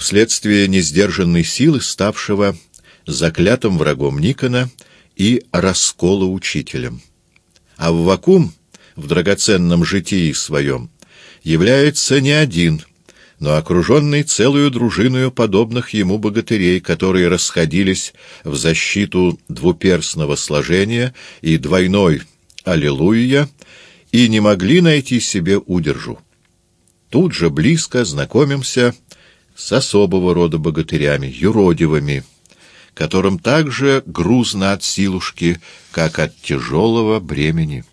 вследствие несдержанной силы, ставшего заклятым врагом Никона и раскола учителем. А в вакуум в драгоценном житии своем является не один, но окруженный целую дружиною подобных ему богатырей, которые расходились в защиту двуперстного сложения и двойной «Аллилуйя» и не могли найти себе удержу. Тут же близко знакомимся с особого рода богатырями, юродивыми, которым также грузно от силушки, как от тяжелого бремени,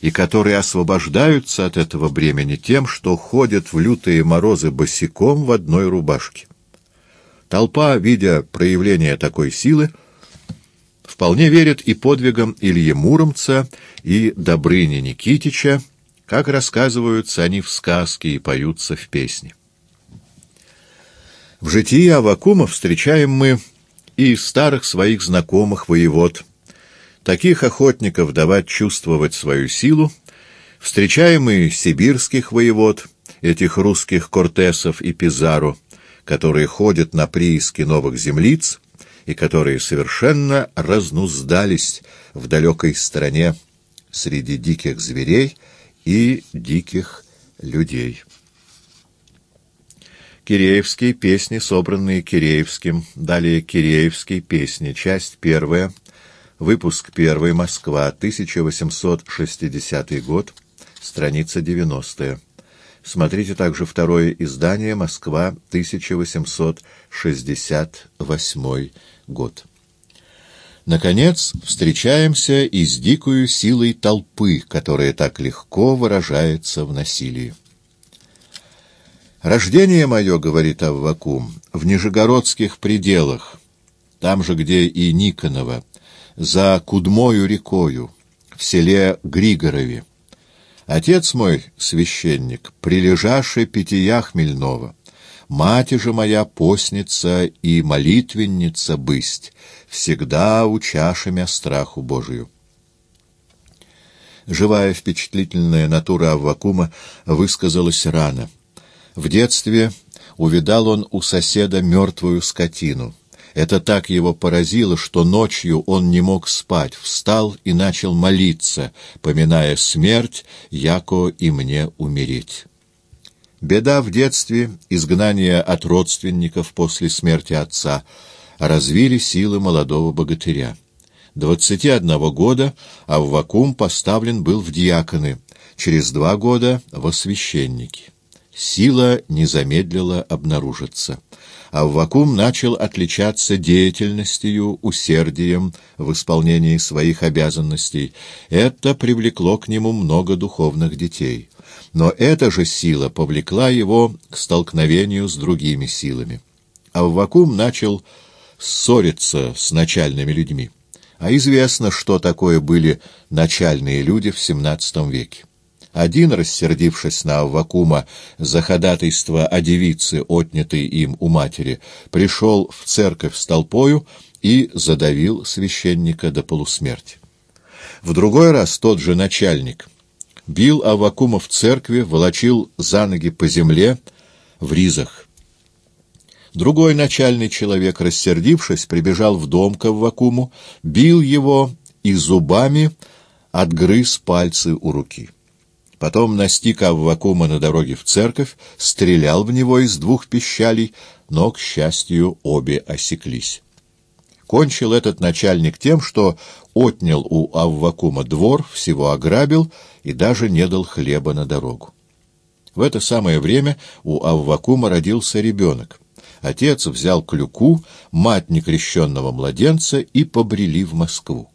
и которые освобождаются от этого бремени тем, что ходят в лютые морозы босиком в одной рубашке. Толпа, видя проявление такой силы, вполне верит и подвигам Ильи Муромца и Добрыни Никитича, как рассказываются они в сказке и поются в песне. В житии Авакума встречаем мы и старых своих знакомых воевод, таких охотников давать чувствовать свою силу, встречаем и сибирских воевод, этих русских Кортесов и Пизару, которые ходят на прииски новых землиц и которые совершенно разнуздались в далекой стране среди диких зверей и диких людей. Киреевские песни, собранные Киреевским. Далее Киреевские песни. Часть первая. Выпуск первый. Москва. 1860 год. Страница 90. Смотрите также второе издание. Москва. 1868 год. Наконец, встречаемся и с дикою силой толпы, которая так легко выражается в насилии. «Рождение мое, — говорит Аввакум, — в Нижегородских пределах, там же, где и Никонова, за Кудмою рекою, в селе Григорове. Отец мой, священник, прилежаше питья хмельного, мать же моя постница и молитвенница бысть, всегда учашемя страху Божию». Живая впечатлительная натура Аввакума высказалась рано — в детстве увидал он у соседа мертвую скотину. Это так его поразило, что ночью он не мог спать, встал и начал молиться, поминая смерть, яко и мне умереть. Беда в детстве, изгнание от родственников после смерти отца, развили силы молодого богатыря. Двадцати одного года Аввакум поставлен был в диаконы, через два года — во священники. Сила не замедлила обнаружиться. Аввакум начал отличаться деятельностью, усердием в исполнении своих обязанностей. Это привлекло к нему много духовных детей. Но эта же сила повлекла его к столкновению с другими силами. Аввакум начал ссориться с начальными людьми. А известно, что такое были начальные люди в XVII веке. Один, рассердившись на Аввакума за ходатайство о девице, отнятой им у матери, пришел в церковь с толпою и задавил священника до полусмерти. В другой раз тот же начальник бил Аввакума в церкви, волочил за ноги по земле в ризах. Другой начальный человек, рассердившись, прибежал в дом к Аввакуму, бил его и зубами отгрыз пальцы у руки. Потом настиг Аввакума на дороге в церковь, стрелял в него из двух пищалей, но, к счастью, обе осеклись. Кончил этот начальник тем, что отнял у Аввакума двор, всего ограбил и даже не дал хлеба на дорогу. В это самое время у Аввакума родился ребенок. Отец взял клюку, мать некрещенного младенца и побрели в Москву.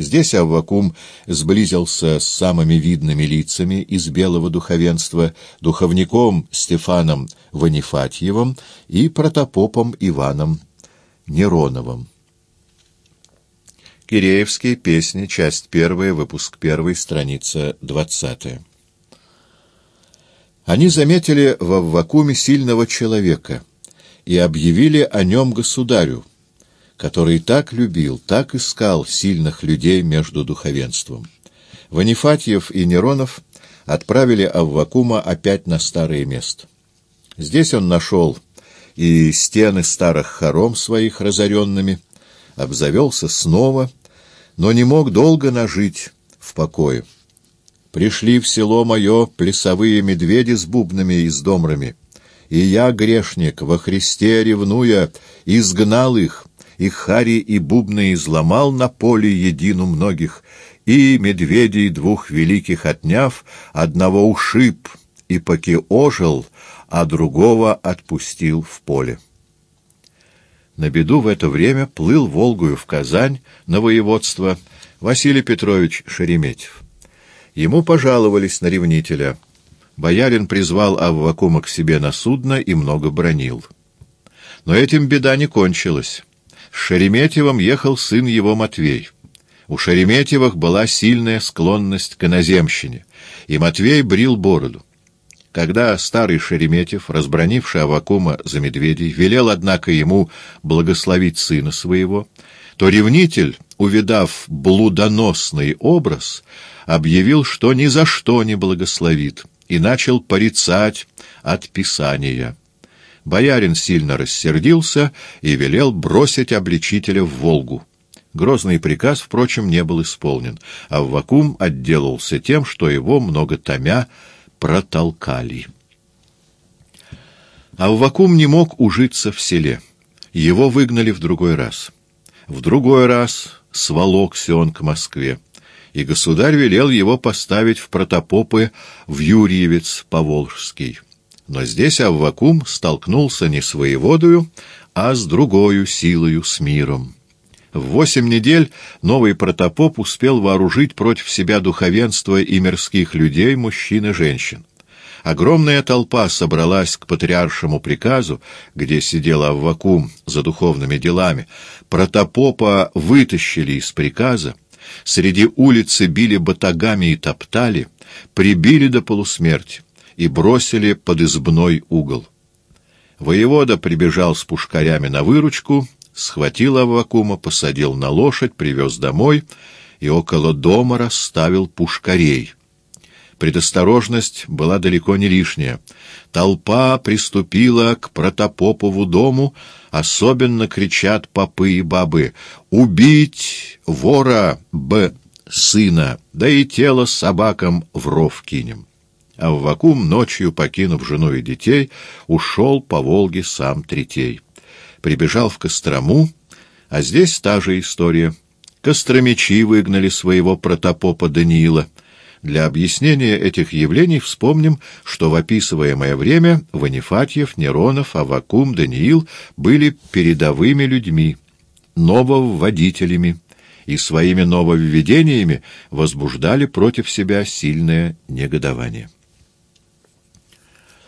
Здесь Аввакум сблизился с самыми видными лицами из белого духовенства, духовником Стефаном Ванифатьевым и протопопом Иваном Нероновым. Киреевские песни, часть первая, выпуск первый, страница двадцатая. Они заметили в Аввакуме сильного человека и объявили о нем государю, который так любил, так искал сильных людей между духовенством. Ванифатьев и Неронов отправили Аввакума опять на старое место. Здесь он нашел и стены старых хором своих разоренными, обзавелся снова, но не мог долго нажить в покое. Пришли в село мое плясовые медведи с бубнами и с домрами, и я, грешник, во Христе ревнуя, изгнал их, и хари и бубны изломал на поле едину многих, и медведей двух великих отняв, одного ушиб, и поки ожил, а другого отпустил в поле. На беду в это время плыл Волгою в Казань на воеводство Василий Петрович Шереметьев. Ему пожаловались на ревнителя. Боярин призвал Аввакума к себе на судно и много бронил. Но этим беда не кончилась. С Шереметьевым ехал сын его Матвей. У Шереметьевых была сильная склонность к иноземщине, и Матвей брил бороду. Когда старый Шереметьев, разбронивший Авакума за медведей, велел, однако, ему благословить сына своего, то ревнитель, увидав блудоносный образ, объявил, что ни за что не благословит, и начал порицать от Писания. Боярин сильно рассердился и велел бросить обличителя в Волгу. Грозный приказ, впрочем, не был исполнен, а Вакум отделался тем, что его, много томя, протолкали. Аввакум не мог ужиться в селе. Его выгнали в другой раз. В другой раз сволокся он к Москве, и государь велел его поставить в протопопы в Юрьевец Поволжский. Но здесь Аввакум столкнулся не с воеводою, а с другою силою, с миром. В восемь недель новый протопоп успел вооружить против себя духовенство и мирских людей, мужчин и женщин. Огромная толпа собралась к патриаршему приказу, где сидел Аввакум за духовными делами. Протопопа вытащили из приказа, среди улицы били батагами и топтали, прибили до полусмерти и бросили под избной угол. Воевода прибежал с пушкарями на выручку — схватил Аввакума, посадил на лошадь, привез домой и около дома расставил пушкарей. Предосторожность была далеко не лишняя. Толпа приступила к протопопову дому, особенно кричат попы и бабы «Убить вора Б. сына, да и тело собакам в ров кинем». А Вакум, ночью покинув жену и детей, ушел по Волге сам Третей прибежал в Кострому, а здесь та же история. Костромичи выгнали своего протопопа Даниила. Для объяснения этих явлений вспомним, что в описываемое время Ванифатьев, Неронов, Авакум, Даниил были передовыми людьми, нововводителями, и своими нововведениями возбуждали против себя сильное негодование.